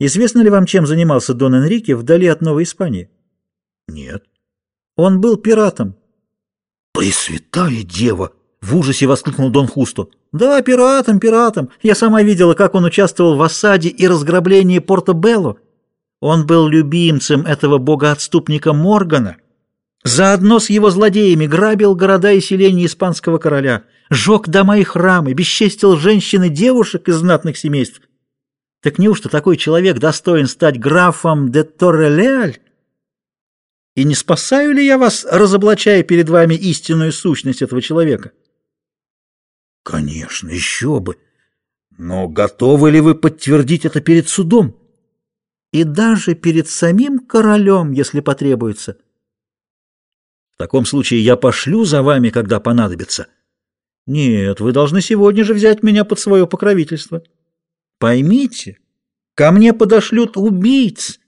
Известно ли вам, чем занимался Дон Энрике вдали от Новой Испании? Нет. Он был пиратом. Пресвятая дева! В ужасе воскликнул Дон Хусто. Да, пиратом, пиратом. Я сама видела, как он участвовал в осаде и разграблении Порто-Белло. Он был любимцем этого богоотступника Моргана. Заодно с его злодеями грабил города и селения испанского короля, жег дома и храмы, бесчестил женщин и девушек из знатных семейств. Так неужто такой человек достоин стать графом де Торрелеаль? И не спасаю ли я вас, разоблачая перед вами истинную сущность этого человека? Конечно, еще бы. Но готовы ли вы подтвердить это перед судом? И даже перед самим королем, если потребуется. В таком случае я пошлю за вами, когда понадобится. Нет, вы должны сегодня же взять меня под свое покровительство. Поймите, ко мне подошлют убийц,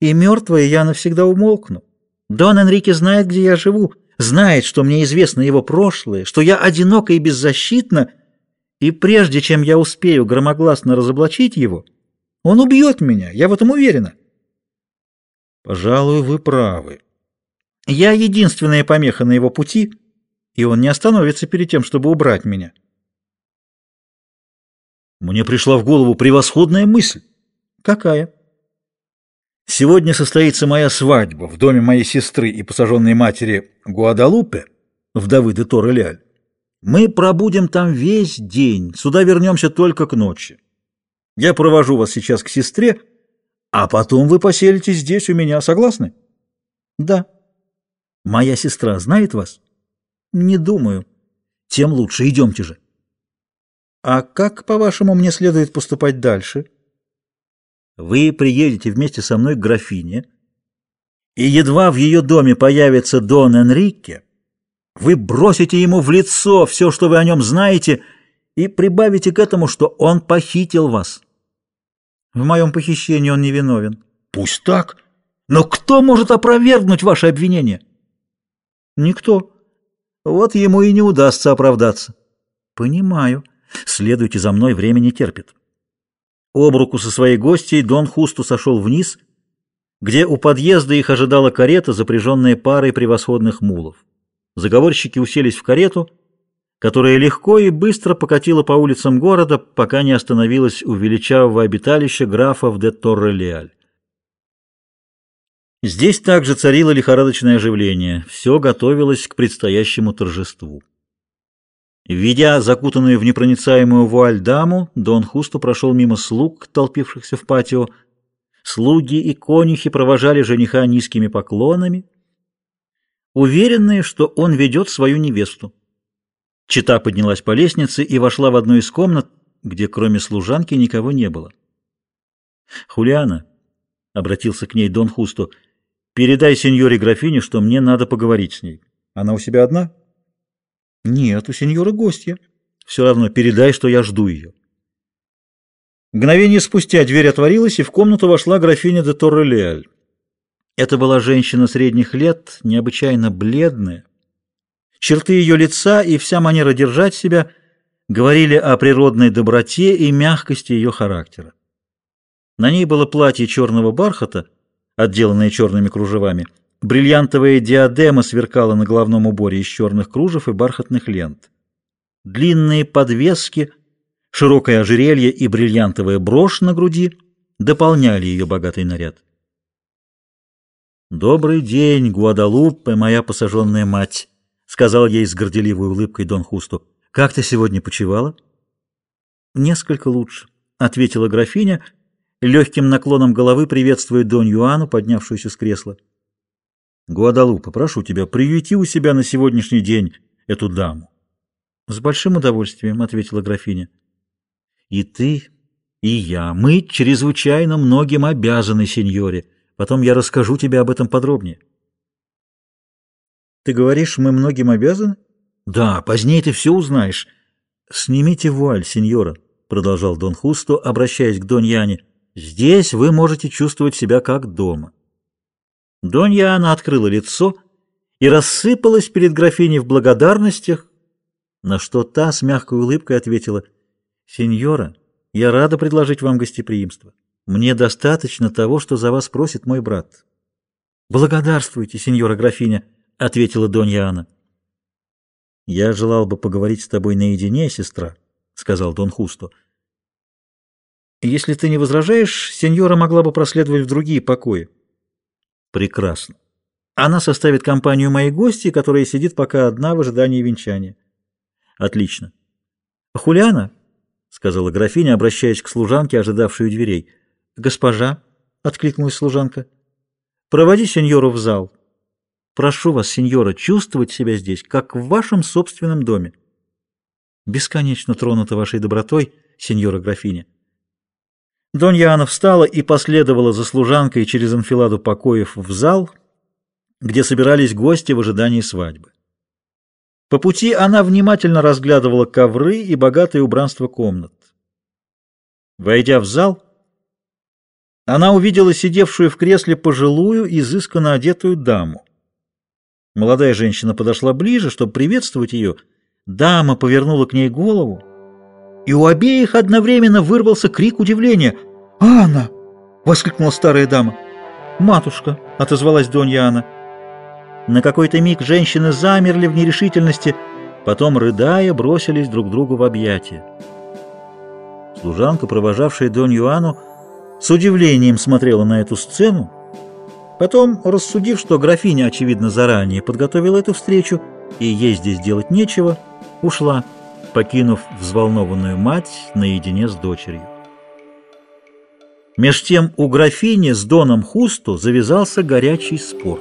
и мертвые я навсегда умолкну. Дон Энрике знает, где я живу, знает, что мне известно его прошлое, что я одинока и беззащитна, и прежде чем я успею громогласно разоблачить его, он убьет меня, я в этом уверена. Пожалуй, вы правы. Я единственная помеха на его пути, и он не остановится перед тем, чтобы убрать меня. Мне пришла в голову превосходная мысль. Какая? Сегодня состоится моя свадьба в доме моей сестры и посаженной матери Гуадалупе, вдовы де Торреляль. Мы пробудем там весь день, сюда вернемся только к ночи. Я провожу вас сейчас к сестре, а потом вы поселитесь здесь у меня, согласны? Да. Моя сестра знает вас? Не думаю. Тем лучше, идемте же. А как, по-вашему, мне следует поступать дальше? Вы приедете вместе со мной к графине, и едва в ее доме появится Дон Энрике, вы бросите ему в лицо все, что вы о нем знаете, и прибавите к этому, что он похитил вас. В моем похищении он не виновен. Пусть так, но кто может опровергнуть ваше обвинение? Никто. Вот ему и не удастся оправдаться. Понимаю. Следуйте за мной, время не терпит. Об руку со своей гостьей Дон Хусту сошел вниз, где у подъезда их ожидала карета, запряженная парой превосходных мулов. Заговорщики уселись в карету, которая легко и быстро покатила по улицам города, пока не остановилась у величавого обиталища графов де Торре-Леаль. Здесь также царило лихорадочное оживление, все готовилось к предстоящему торжеству. Ведя закутанную в непроницаемую вуаль даму, Дон Хусто прошел мимо слуг, толпившихся в патио. Слуги и конюхи провожали жениха низкими поклонами, уверенные, что он ведет свою невесту. Чита поднялась по лестнице и вошла в одну из комнат, где кроме служанки никого не было. «Хулиана», — обратился к ней Дон Хусто, — «передай сеньоре графине, что мне надо поговорить с ней. Она у себя одна?» Нет, у сеньора гостья. Все равно передай, что я жду ее. Мгновение спустя дверь отворилась, и в комнату вошла графиня де Торрелиаль. Это была женщина средних лет, необычайно бледная. Черты ее лица и вся манера держать себя говорили о природной доброте и мягкости ее характера. На ней было платье черного бархата, отделанное черными кружевами, Бриллиантовая диадема сверкала на головном уборе из черных кружев и бархатных лент. Длинные подвески, широкое ожерелье и бриллиантовая брошь на груди дополняли ее богатый наряд. «Добрый день, Гуадалупе, моя посаженная мать», — сказал ей с горделивой улыбкой Дон Хусту. «Как ты сегодня почевала?» «Несколько лучше», — ответила графиня, легким наклоном головы приветствуя Дон Юану, поднявшуюся с кресла. Гуадалупа, прошу тебя, приюти у себя на сегодняшний день эту даму. — С большим удовольствием, — ответила графиня. — И ты, и я, мы чрезвычайно многим обязаны, сеньоре. Потом я расскажу тебе об этом подробнее. — Ты говоришь, мы многим обязаны? — Да, позднее ты все узнаешь. — Снимите вуаль, сеньора, — продолжал Дон Хусто, обращаясь к Дон Яне. — Здесь вы можете чувствовать себя как дома. — Донья Анна открыла лицо и рассыпалась перед графиней в благодарностях, на что та с мягкой улыбкой ответила, «Сеньора, я рада предложить вам гостеприимство. Мне достаточно того, что за вас просит мой брат. Благодарствуйте, сеньора графиня, ответила Донья Анна. Я желал бы поговорить с тобой наедине, сестра, сказал Дон Хусто. Если ты не возражаешь, сеньора могла бы проследовать в другие покои. Прекрасно. Она составит компанию моей гости, которая сидит пока одна в ожидании венчания. Отлично. Хулиана, сказала графиня, обращаясь к служанке, ожидавшей у дверей. Госпожа, откликнулась служанка. Проводи сеньору в зал. Прошу вас, сеньора, чувствовать себя здесь, как в вашем собственном доме. Бесконечно тронута вашей добротой, сеньора графиня. Донья Анна встала и последовала за служанкой через анфиладу покоев в зал, где собирались гости в ожидании свадьбы. По пути она внимательно разглядывала ковры и богатое убранство комнат. Войдя в зал, она увидела сидевшую в кресле пожилую, изысканно одетую даму. Молодая женщина подошла ближе, чтобы приветствовать ее. Дама повернула к ней голову, и у обеих одновременно вырвался крик удивления. «Анна!» — воскликнула старая дама. «Матушка!» — отозвалась Донья Анна. На какой-то миг женщины замерли в нерешительности, потом, рыдая, бросились друг другу в объятия. Служанка, провожавшая Донью Анну, с удивлением смотрела на эту сцену, потом, рассудив, что графиня, очевидно, заранее подготовила эту встречу, и ей здесь делать нечего, ушла, покинув взволнованную мать наедине с дочерью. Меж тем у графини с Доном Хусто завязался горячий спор.